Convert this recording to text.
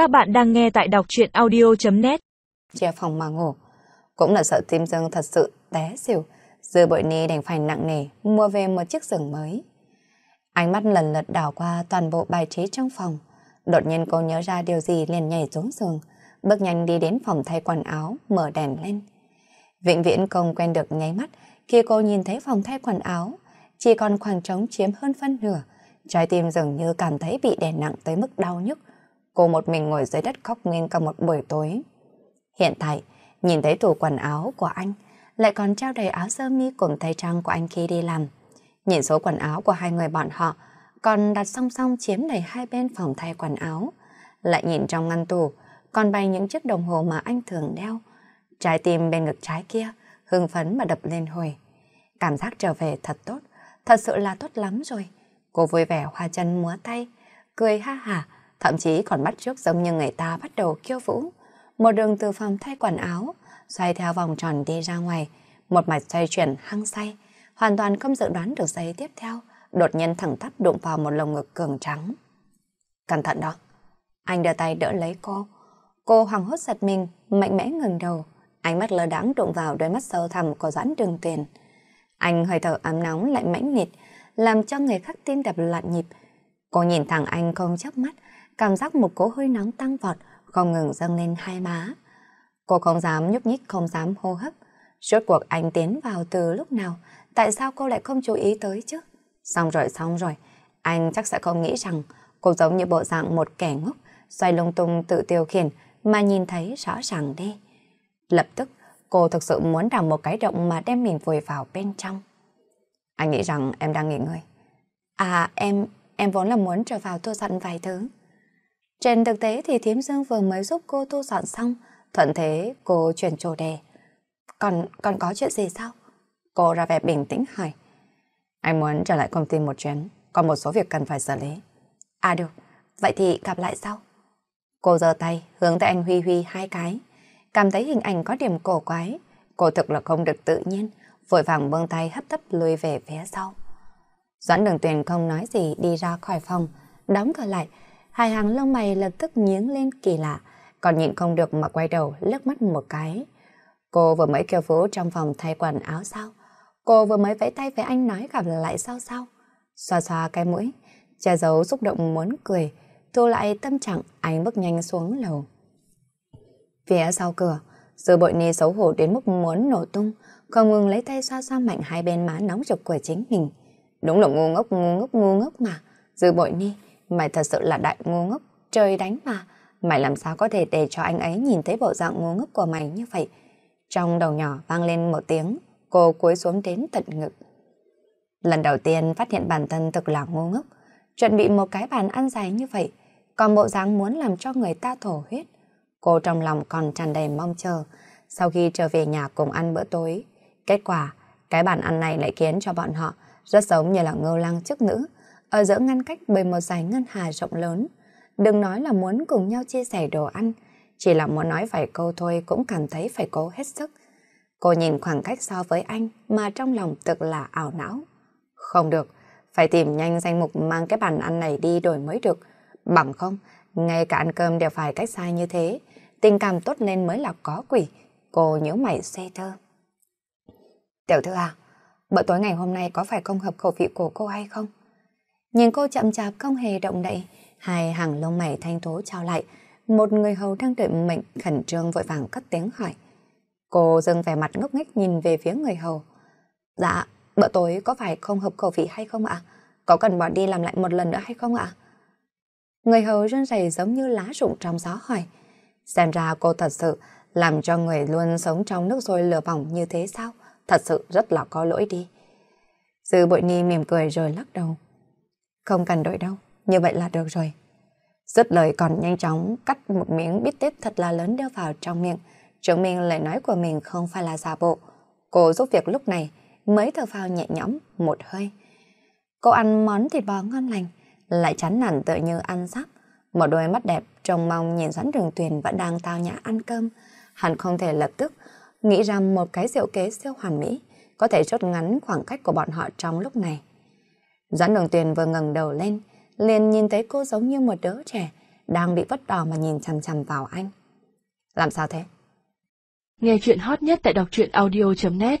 Các bạn đang nghe tại đọc truyện audio.net Chia phòng mà ngủ. Cũng là sợ Tim Dương thật sự té xỉu. Dư bội ni đành phải nặng nề mua về một chiếc giường mới. Ánh mắt lần lượt đảo qua toàn bộ bài trí trong phòng. Đột nhiên cô nhớ ra điều gì liền nhảy xuống giường. Bước nhanh đi đến phòng thay quần áo, mở đèn lên. Vĩnh viễn không quen được nháy mắt khi cô nhìn thấy phòng thay quần áo. Chỉ còn khoảng trống chiếm hơn phân nửa. Trái tim dường như cảm thấy bị đè nặng tới mức đau nhức. Cô một mình ngồi dưới đất khóc nguyên cả một buổi tối. Hiện tại, nhìn thấy tủ quần áo của anh, lại còn treo đầy áo sơ mi cùng tay trang của anh khi đi làm. Nhìn số quần áo của hai người bọn họ, còn đặt song song chiếm đầy hai bên phòng thay quần áo. Lại nhìn trong ngăn tủ, còn bày những chiếc đồng hồ mà anh thường đeo. Trái tim bên ngực trái kia, hưng phấn mà đập lên hồi. Cảm giác trở về thật tốt, thật sự là tốt lắm rồi. Cô vui vẻ hoa chân múa tay, cười ha hả, thậm chí còn bắt trước giống như người ta bắt đầu khiêu vũ. Một đường từ phòng thay quần áo, xoay theo vòng tròn đi ra ngoài, một mạch xoay chuyển hăng say, hoàn toàn không dự đoán được giây tiếp theo, đột nhiên thẳng tắp đụng vào một lồng ngực cường trắng. Cẩn thận đó. Anh đưa tay đỡ lấy cô. Cô hoàng hốt giật mình, mạnh mẽ ngừng đầu. Ánh mắt lơ đãng đụng vào đôi mắt sâu thẳm của Doãn Đường Tuyền. Anh hơi thở ấm nóng lại mãnh liệt, làm cho người khác tim đập loạn nhịp. Cô nhìn thẳng anh không chớp mắt, cảm giác một cỗ hơi nóng tăng vọt, không ngừng dâng lên hai má. Cô không dám nhúc nhích, không dám hô hấp. suốt cuộc anh tiến vào từ lúc nào, tại sao cô lại không chú ý tới chứ? Xong rồi, xong rồi, anh chắc sẽ không nghĩ rằng cô giống như bộ dạng một kẻ ngốc, xoay lung tung tự tiêu khiển mà nhìn thấy rõ ràng đi. Lập tức, cô thực sự muốn đào một cái động mà đem mình vùi vào bên trong. Anh nghĩ rằng em đang nghỉ ngơi. À, em, em vốn là muốn trở vào thu dọn vài thứ. Trên thực tế thì Thiếm Dương vừa mới giúp cô thu dọn xong, thuận thế cô chuyển chủ đề. Còn, còn có chuyện gì sao? Cô ra vẻ bình tĩnh hỏi. Anh muốn trở lại công ty một chuyến, còn một số việc cần phải xử lý. À được, vậy thì gặp lại sau. Cô giơ tay, hướng tới anh Huy Huy hai cái. Cảm thấy hình ảnh có điểm cổ quái. Cô thực là không được tự nhiên, vội vàng buông tay hấp tấp lùi về phía sau. Doãn đường tuyền không nói gì đi ra khỏi phòng, đóng cửa lại. Hai hàng lông mày lập tức nhướng lên kỳ lạ, còn nhịn không được mà quay đầu lướt mắt một cái. Cô vừa mới kêu Vũ trong phòng thay quần áo sao? Cô vừa mới vẫy tay với anh nói gặp lại sao sao? Xoa xoa cái mũi, che giấu xúc động muốn cười, thu lại tâm trạng anh bước nhanh xuống lầu. Phía sau cửa, Dư bội ni xấu hổ đến mức muốn nổ tung, không ngừng lấy tay xoa xoa mạnh hai bên má nóng rực của chính mình. Đúng là ngu ngốc, ngu ngốc, ngu ngốc mà. Dư bội ni, mày thật sự là đại ngu ngốc, trời đánh mà. Mày làm sao có thể để cho anh ấy nhìn thấy bộ dạng ngu ngốc của mày như vậy? Trong đầu nhỏ vang lên một tiếng, cô cúi xuống đến tận ngực. Lần đầu tiên phát hiện bản thân thực là ngu ngốc, chuẩn bị một cái bàn ăn dài như vậy, còn bộ dáng muốn làm cho người ta thổ huyết. Cô trong lòng còn tràn đầy mong chờ, sau khi trở về nhà cùng ăn bữa tối. Kết quả, cái bàn ăn này lại khiến cho bọn họ rất giống như là ngô lăng chức nữ, ở giữa ngăn cách bởi một dải ngân hà rộng lớn. Đừng nói là muốn cùng nhau chia sẻ đồ ăn, chỉ là muốn nói vài câu thôi cũng cảm thấy phải cố hết sức. Cô nhìn khoảng cách so với anh mà trong lòng thực là ảo não. Không được, phải tìm nhanh danh mục mang cái bàn ăn này đi đổi mới được. Bằng không, ngay cả ăn cơm đều phải cách sai như thế. Tình cảm tốt lên mới là có quỷ. Cô nhớ mày xe thơ. Tiểu thư à, bữa tối ngày hôm nay có phải không hợp khẩu vị của cô hay không? Nhìn cô chậm chạp không hề động đậy, hai hàng lông mày thanh tố trao lại. Một người hầu đang đợi mệnh khẩn trương vội vàng cất tiếng hỏi. Cô dừng vẻ mặt ngốc nghếch nhìn về phía người hầu. Dạ, bữa tối có phải không hợp khẩu vị hay không ạ? Có cần bỏ đi làm lại một lần nữa hay không ạ? Người hầu run rẩy giống như lá rụng trong gió hỏi. Xem ra cô thật sự làm cho người luôn sống trong nước sôi lửa bỏng như thế sao? Thật sự rất là có lỗi đi. Dư bội ni mỉm cười rồi lắc đầu. Không cần đổi đâu, như vậy là được rồi. Dứt lời còn nhanh chóng cắt một miếng bít tết thật là lớn đưa vào trong miệng, chứng minh lời nói của mình không phải là giả bộ. Cô giúp việc lúc này mới thở phào nhẹ nhõm một hơi. Cô ăn món thịt bò ngon lành, lại chán nản tựa như ăn sắp. Một đôi mắt đẹp trông mong nhìn Doãn Đường Tuyền vẫn đang tao nhã ăn cơm. Hắn không thể lập tức nghĩ ra một cái diệu kế siêu hoàn mỹ có thể rút ngắn khoảng cách của bọn họ trong lúc này. Doãn Đường Tuyền vừa ngẩng đầu lên, liền nhìn thấy cô giống như một đứa trẻ, đang bị vất đỏ mà nhìn chằm chằm vào anh. Làm sao thế? Nghe chuyện hot nhất tại đọc truyện audio.net